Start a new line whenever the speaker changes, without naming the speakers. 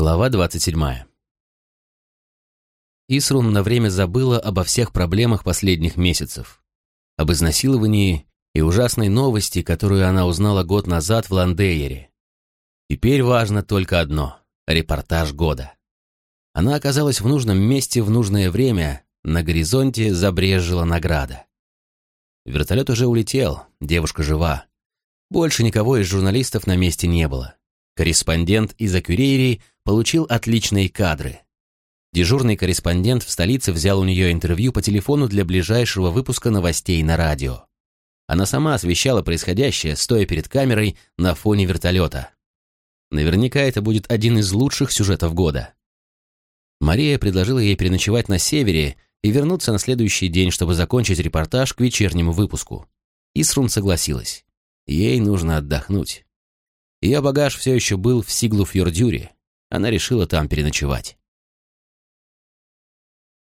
Глава 27. Исрун на время забыла обо всех проблемах последних месяцев. Об изнасиловании и ужасной новости, которую она узнала год назад в Ландейере. Теперь важно только одно — репортаж года. Она оказалась в нужном месте в нужное время, на горизонте забрежила награда. Вертолет уже улетел, девушка жива. Больше никого из журналистов на месте не было. Корреспондент из Акюрейри получил отличные кадры. Дежурный корреспондент в столице взял у нее интервью по телефону для ближайшего выпуска новостей на радио. Она сама освещала происходящее, стоя перед камерой на фоне вертолета. Наверняка это будет один из лучших сюжетов года. Мария предложила ей переночевать на севере и вернуться на следующий день, чтобы закончить репортаж к вечернему выпуску. Исрун согласилась. Ей нужно отдохнуть. Ее багаж все еще был в Сиглу-Фьордюре. Она решила там переночевать.